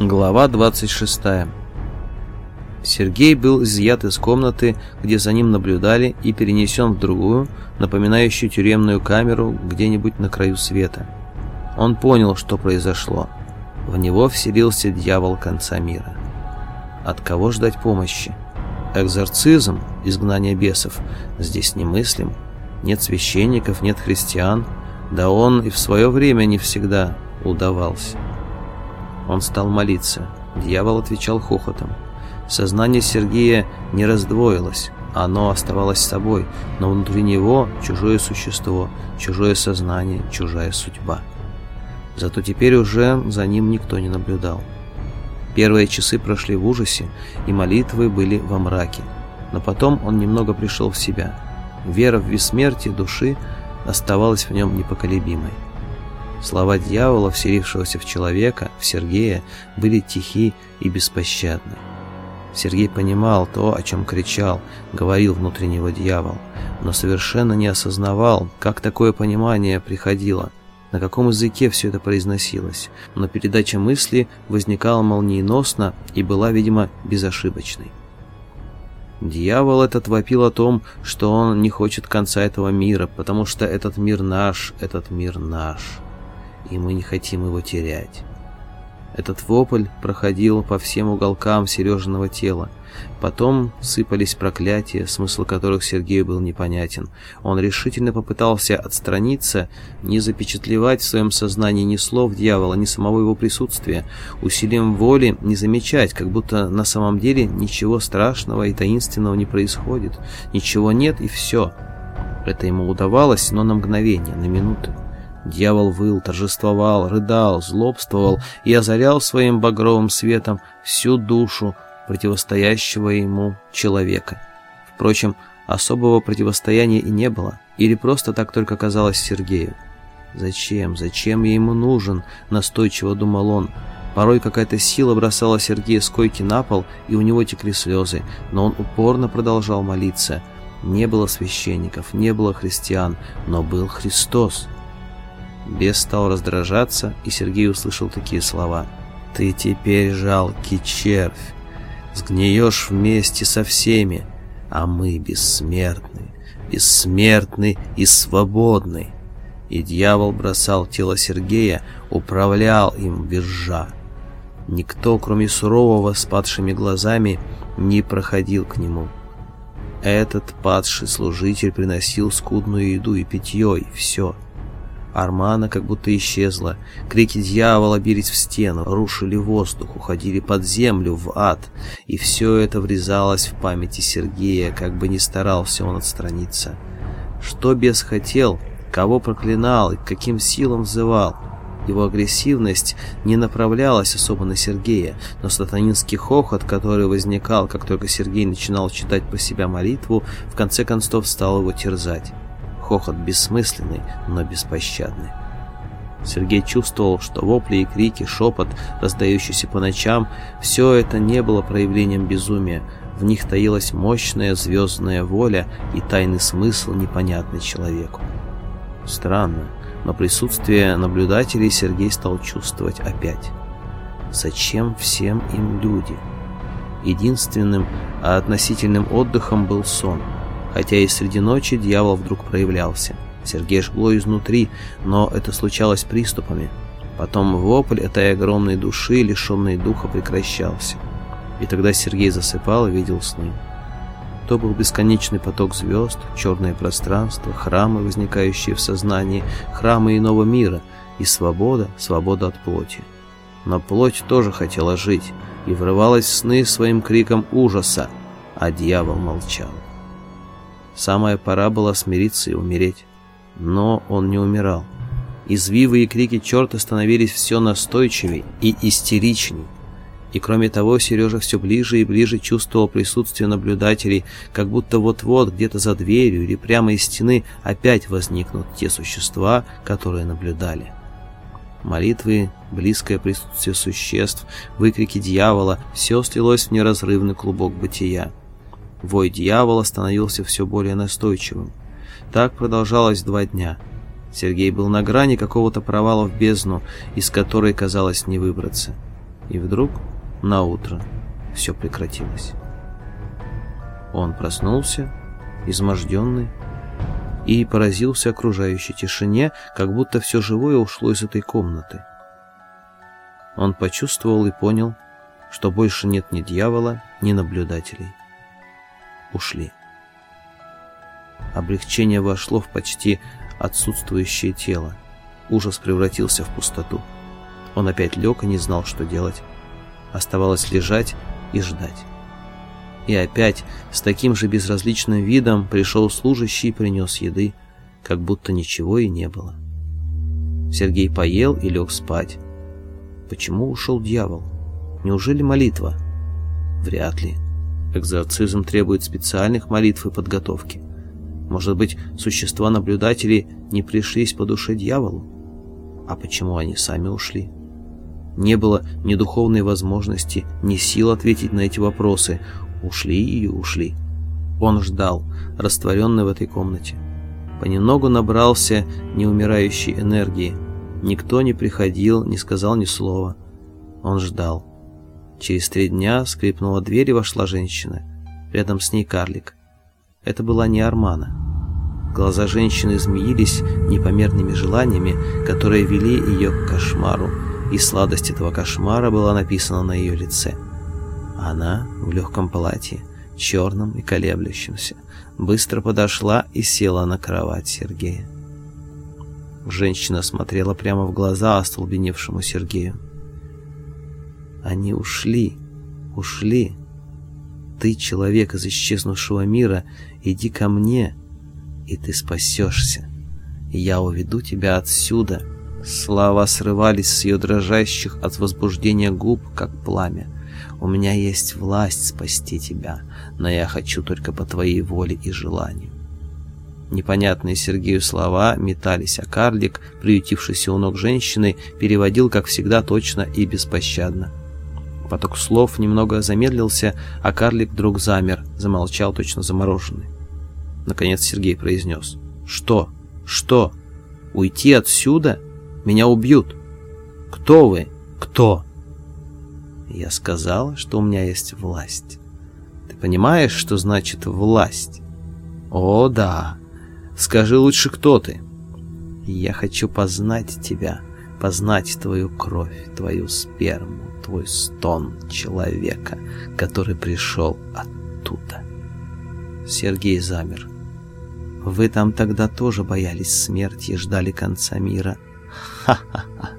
Глава 26 Сергей был изъят из комнаты, где за ним наблюдали, и перенесен в другую, напоминающую тюремную камеру где-нибудь на краю света. Он понял, что произошло. В него вселился дьявол конца мира. От кого ждать помощи? Экзорцизм, изгнание бесов, здесь немыслим. Нет священников, нет христиан. Да он и в свое время не всегда удавался. Он стал молиться. Дьявол отвечал хохотом. Сознание Сергея не раздвоилось, оно оставалось собой, но внутри него чужое существо, чужое сознание, чужая судьба. Зато теперь уже за ним никто не наблюдал. Первые часы прошли в ужасе, и молитвы были во мраке. Но потом он немного пришел в себя. Вера в бессмертие души оставалась в нем непоколебимой. Слова дьявола, вселившегося в человека, в Сергея, были тихи и беспощадны. Сергей понимал то, о чем кричал, говорил внутреннего дьявол, но совершенно не осознавал, как такое понимание приходило, на каком языке все это произносилось, но передача мысли возникала молниеносно и была, видимо, безошибочной. Дьявол этот вопил о том, что он не хочет конца этого мира, потому что этот мир наш, этот мир наш и мы не хотим его терять. Этот вопль проходил по всем уголкам Сережиного тела. Потом сыпались проклятия, смысл которых Сергею был непонятен. Он решительно попытался отстраниться, не запечатлевать в своем сознании ни слов дьявола, ни самого его присутствия, усилием воли не замечать, как будто на самом деле ничего страшного и таинственного не происходит. Ничего нет и все. Это ему удавалось, но на мгновение, на минуту. Дьявол выл, торжествовал, рыдал, злобствовал и озарял своим багровым светом всю душу противостоящего ему человека. Впрочем, особого противостояния и не было, или просто так только казалось Сергею. «Зачем? Зачем я ему нужен?» — настойчиво думал он. Порой какая-то сила бросала Сергея с койки на пол, и у него текли слезы, но он упорно продолжал молиться. Не было священников, не было христиан, но был Христос. Бес стал раздражаться, и Сергей услышал такие слова. «Ты теперь жалкий червь, сгниешь вместе со всеми, а мы бессмертны, бессмертны и свободны». И дьявол бросал тело Сергея, управлял им визжа. Никто, кроме сурового с падшими глазами, не проходил к нему. Этот падший служитель приносил скудную еду и питье, и все — Армана как будто исчезла. Крики дьявола бились в стену, рушили воздух, уходили под землю, в ад. И все это врезалось в памяти Сергея, как бы ни старался он отстраниться. Что бес хотел, кого проклинал и к каким силам взывал. Его агрессивность не направлялась особо на Сергея, но сатанинский хохот, который возникал, как только Сергей начинал читать по себя молитву, в конце концов стал его терзать хохот бессмысленный, но беспощадный. Сергей чувствовал, что вопли и крики, шепот, раздающийся по ночам, все это не было проявлением безумия, в них таилась мощная звездная воля и тайный смысл, непонятный человеку. Странно, но присутствие наблюдателей Сергей стал чувствовать опять. Зачем всем им люди? Единственным, а относительным отдыхом был сон – хотя и среди ночи дьявол вдруг проявлялся. Сергей жгло изнутри, но это случалось приступами. Потом вопль этой огромной души, лишенной духа, прекращался. И тогда Сергей засыпал и видел сны. То был бесконечный поток звезд, черное пространство, храмы, возникающие в сознании, храмы иного мира, и свобода, свобода от плоти. Но плоть тоже хотела жить и врывалась в сны своим криком ужаса, а дьявол молчал. Самая пора была смириться и умереть. Но он не умирал. Извивы и крики черта становились все настойчивее и истеричней. И кроме того, Сережа все ближе и ближе чувствовал присутствие наблюдателей, как будто вот-вот где-то за дверью или прямо из стены опять возникнут те существа, которые наблюдали. Молитвы, близкое присутствие существ, выкрики дьявола — все слилось в неразрывный клубок бытия. Вой дьявола становился все более настойчивым. Так продолжалось два дня. Сергей был на грани какого-то провала в бездну, из которой казалось не выбраться. И вдруг, на утро, все прекратилось. Он проснулся, изможденный, и поразился окружающей тишине, как будто все живое ушло из этой комнаты. Он почувствовал и понял, что больше нет ни дьявола, ни наблюдателей. Ушли. Облегчение вошло в почти отсутствующее тело. Ужас превратился в пустоту. Он опять лег и не знал, что делать. Оставалось лежать и ждать. И опять с таким же безразличным видом пришел служащий и принес еды, как будто ничего и не было. Сергей поел и лег спать. Почему ушел дьявол? Неужели молитва? Вряд ли. Экзорцизм требует специальных молитв и подготовки. Может быть, существа-наблюдатели не пришлись по душе дьяволу? А почему они сами ушли? Не было ни духовной возможности, ни сил ответить на эти вопросы. Ушли и ушли. Он ждал, растворенный в этой комнате. Понемногу набрался неумирающей энергии. Никто не приходил, не сказал ни слова. Он ждал. Через три дня скрипнула дверь и вошла женщина. Рядом с ней карлик. Это была не Армана. Глаза женщины змеились непомерными желаниями, которые вели ее к кошмару, и сладость этого кошмара была написана на ее лице. Она в легком платье, черном и колеблющемся, быстро подошла и села на кровать Сергея. Женщина смотрела прямо в глаза остолбеневшему Сергею. «Они ушли, ушли. Ты, человек из исчезнувшего мира, иди ко мне, и ты спасешься. Я уведу тебя отсюда». Слова срывались с ее дрожащих от возбуждения губ, как пламя. «У меня есть власть спасти тебя, но я хочу только по твоей воле и желанию». Непонятные Сергею слова метались, а карлик, приютившийся у ног женщины, переводил, как всегда, точно и беспощадно. Поток слов немного замедлился, а карлик вдруг замер, замолчал, точно замороженный. Наконец Сергей произнес. «Что? Что? Уйти отсюда? Меня убьют! Кто вы? Кто?» Я сказал, что у меня есть власть. Ты понимаешь, что значит власть? О, да. Скажи лучше, кто ты? Я хочу познать тебя, познать твою кровь, твою сперму, твой стон человека, который пришел оттуда. Сергей замер. Вы там тогда тоже боялись смерти и ждали конца мира. Ха-ха-ха.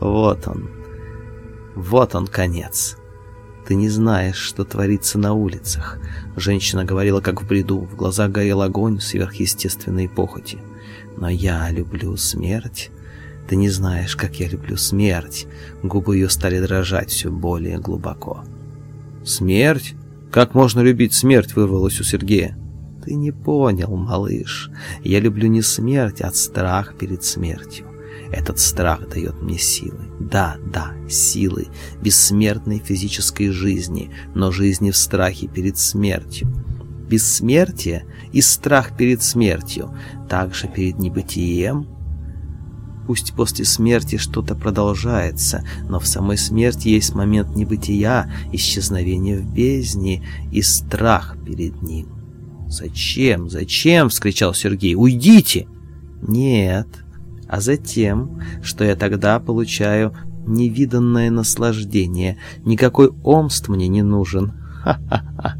Вот он. Вот он конец. Ты не знаешь, что творится на улицах. Женщина говорила, как в бреду. В глазах горел огонь сверхъестественной похоти. Но я люблю смерть. Ты не знаешь, как я люблю смерть. Губы ее стали дрожать все более глубоко. Смерть? Как можно любить смерть, вырвалось у Сергея. Ты не понял, малыш. Я люблю не смерть, а страх перед смертью. Этот страх дает мне силы. Да, да, силы бессмертной физической жизни, но жизни в страхе перед смертью. Бессмертие и страх перед смертью, также перед небытием. Пусть после смерти что-то продолжается, но в самой смерти есть момент небытия, исчезновения в бездне и страх перед ним. «Зачем? Зачем?» — вскричал Сергей. «Уйдите!» «Нет, а затем, что я тогда получаю невиданное наслаждение. Никакой омст мне не нужен. Ха-ха-ха.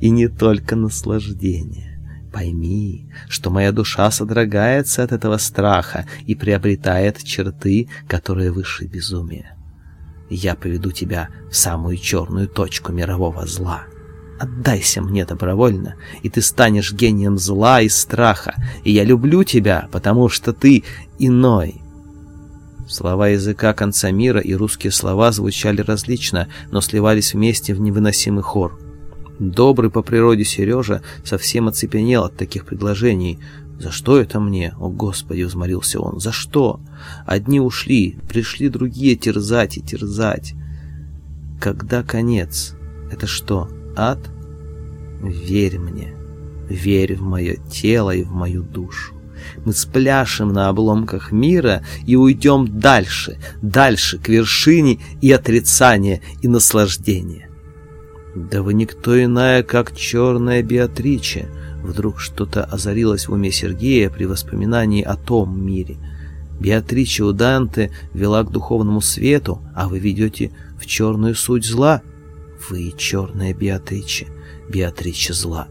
И не только наслаждение. Пойми, что моя душа содрогается от этого страха и приобретает черты, которые выше безумия. Я поведу тебя в самую черную точку мирового зла. Отдайся мне добровольно, и ты станешь гением зла и страха, и я люблю тебя, потому что ты иной». Слова языка конца мира и русские слова звучали различно, но сливались вместе в невыносимый хор. Добрый по природе Сережа совсем оцепенел от таких предложений. «За что это мне? О, Господи!» — взмолился он. «За что? Одни ушли, пришли другие терзать и терзать. Когда конец? Это что?» ад? Верь мне, верь в мое тело и в мою душу. Мы спляшем на обломках мира и уйдем дальше, дальше, к вершине и отрицания, и наслаждения. Да вы никто иная, как черная Беатриче. Вдруг что-то озарилось в уме Сергея при воспоминании о том мире. Беатриче у Данте вела к духовному свету, а вы ведете в черную суть зла. Вы черная Беатриче, Беатриче зла.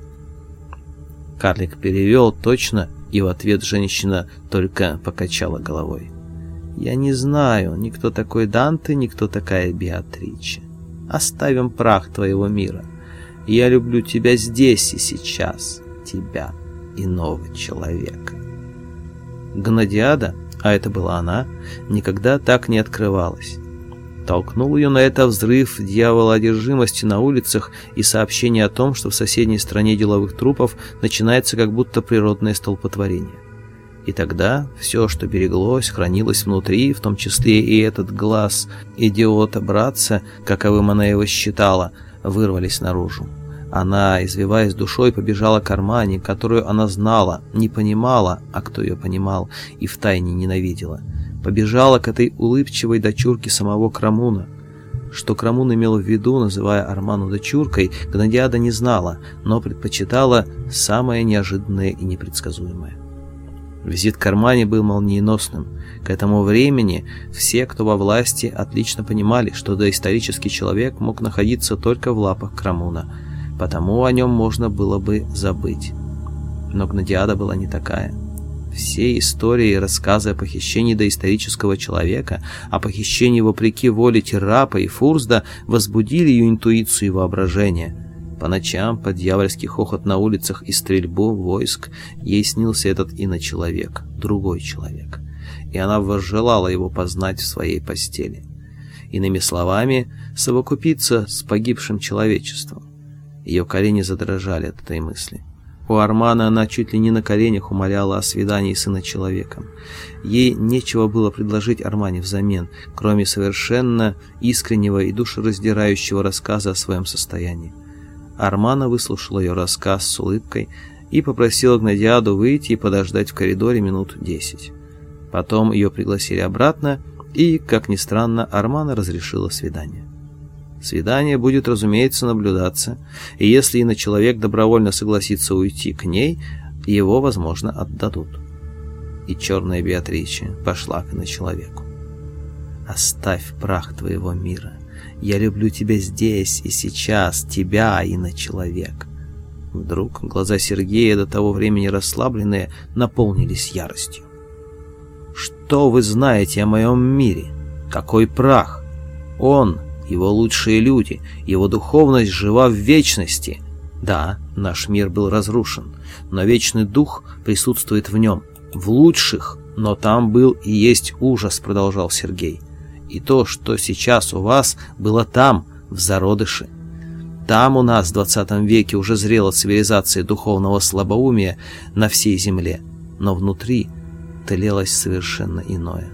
Карлик перевел точно, и в ответ женщина только покачала головой. «Я не знаю, никто такой Данте, никто такая Беатриче. Оставим прах твоего мира. Я люблю тебя здесь и сейчас, тебя, иного человека». Гнадиада, а это была она, никогда так не открывалась. Толкнул ее на это взрыв дьявола одержимости на улицах и сообщение о том, что в соседней стране деловых трупов начинается как будто природное столпотворение. И тогда все, что береглось, хранилось внутри, в том числе и этот глаз идиота-братца, каковым она его считала, вырвались наружу. Она, извиваясь душой, побежала к Армане, которую она знала, не понимала, а кто ее понимал, и втайне ненавидела побежала к этой улыбчивой дочурке самого Крамуна. Что Крамун имел в виду, называя Арману дочуркой, Гнадиада не знала, но предпочитала самое неожиданное и непредсказуемое. Визит к Армане был молниеносным. К этому времени все, кто во власти, отлично понимали, что доисторический человек мог находиться только в лапах Крамуна, потому о нем можно было бы забыть. Но Гнадиада была не такая. Все истории и рассказы о похищении доисторического человека, о похищении вопреки воле Террапа и Фурсда возбудили ее интуицию и воображение. По ночам, под дьявольский хохот на улицах и стрельбу войск, ей снился этот иночеловек, другой человек. И она возжелала его познать в своей постели. Иными словами, совокупиться с погибшим человечеством. Ее колени задрожали от этой мысли. У Армана она чуть ли не на коленях умоляла о свидании сына человеком. Ей нечего было предложить Армане взамен, кроме совершенно искреннего и душераздирающего рассказа о своем состоянии. Армана выслушала ее рассказ с улыбкой и попросила Гнадиаду выйти и подождать в коридоре минут десять. Потом ее пригласили обратно, и, как ни странно, Армана разрешила свидание. Свидание будет, разумеется, наблюдаться, и если иночеловек добровольно согласится уйти к ней, его, возможно, отдадут. И черная Беатриче пошла к иночеловеку. «Оставь прах твоего мира. Я люблю тебя здесь и сейчас, тебя, иночеловек». Вдруг глаза Сергея, до того времени расслабленные, наполнились яростью. «Что вы знаете о моем мире? Какой прах? Он его лучшие люди, его духовность жива в вечности. Да, наш мир был разрушен, но вечный дух присутствует в нем, в лучших, но там был и есть ужас, продолжал Сергей. И то, что сейчас у вас, было там, в зародыше. Там у нас в 20 веке уже зрела цивилизация духовного слабоумия на всей земле, но внутри тлелось совершенно иное.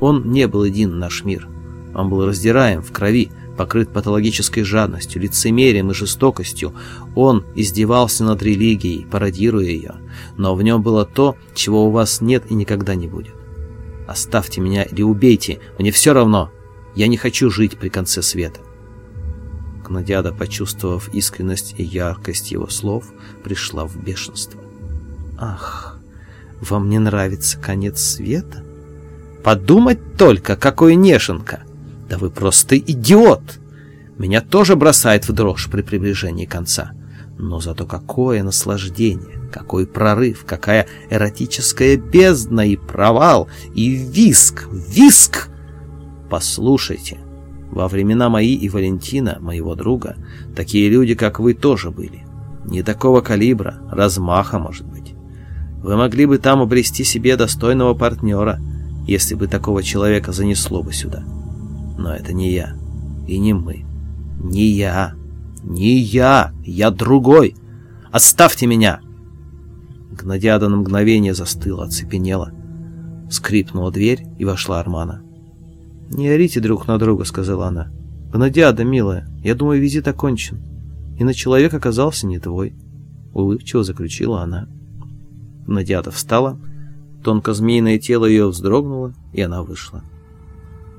Он не был един наш мир. Он был раздираем, в крови, покрыт патологической жадностью, лицемерием и жестокостью. Он издевался над религией, пародируя ее. Но в нем было то, чего у вас нет и никогда не будет. Оставьте меня или убейте, мне все равно. Я не хочу жить при конце света. Гнадиада, почувствовав искренность и яркость его слов, пришла в бешенство. «Ах, вам не нравится конец света? Подумать только, какой нешенка!» Да вы просто идиот! Меня тоже бросает в дрожь при приближении конца. Но зато какое наслаждение, какой прорыв, какая эротическая бездна и провал, и виск, виск! Послушайте, во времена мои и Валентина, моего друга, такие люди, как вы, тоже были. Не такого калибра, размаха, может быть. Вы могли бы там обрести себе достойного партнера, если бы такого человека занесло бы сюда. Но это не я. И не мы. Не я. Не я. Я другой. Оставьте меня!» Гнадиада на мгновение застыла, оцепенела. Скрипнула дверь, и вошла Армана. «Не орите друг на друга», — сказала она. «Гнадиада, милая, я думаю, визит окончен. И на человек оказался не твой», — улыбчиво заключила она. Надиада встала, тонко змеиное тело ее вздрогнуло, и она вышла.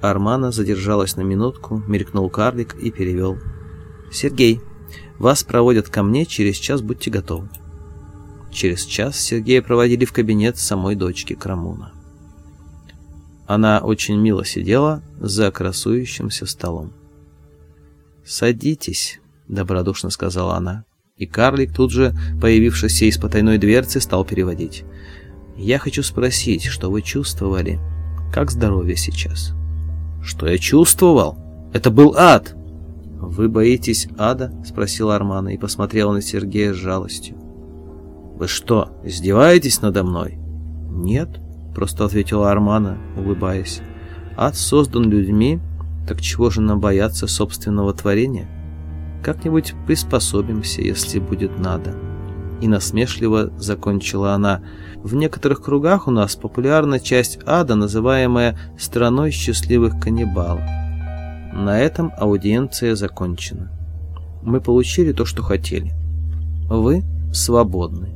Армана задержалась на минутку, мелькнул карлик и перевел. «Сергей, вас проводят ко мне, через час будьте готовы». Через час Сергея проводили в кабинет самой дочки Крамуна. Она очень мило сидела за красующимся столом. «Садитесь», — добродушно сказала она, и карлик, тут же появившийся из потайной дверцы, стал переводить. «Я хочу спросить, что вы чувствовали? Как здоровье сейчас?» «Что я чувствовал? Это был ад!» «Вы боитесь ада?» — спросила Армана и посмотрела на Сергея с жалостью. «Вы что, издеваетесь надо мной?» «Нет», — просто ответила Армана, улыбаясь. «Ад создан людьми, так чего же нам бояться собственного творения? Как-нибудь приспособимся, если будет надо». И насмешливо закончила она. В некоторых кругах у нас популярна часть ада, называемая «страной счастливых каннибалов». На этом аудиенция закончена. Мы получили то, что хотели. Вы свободны.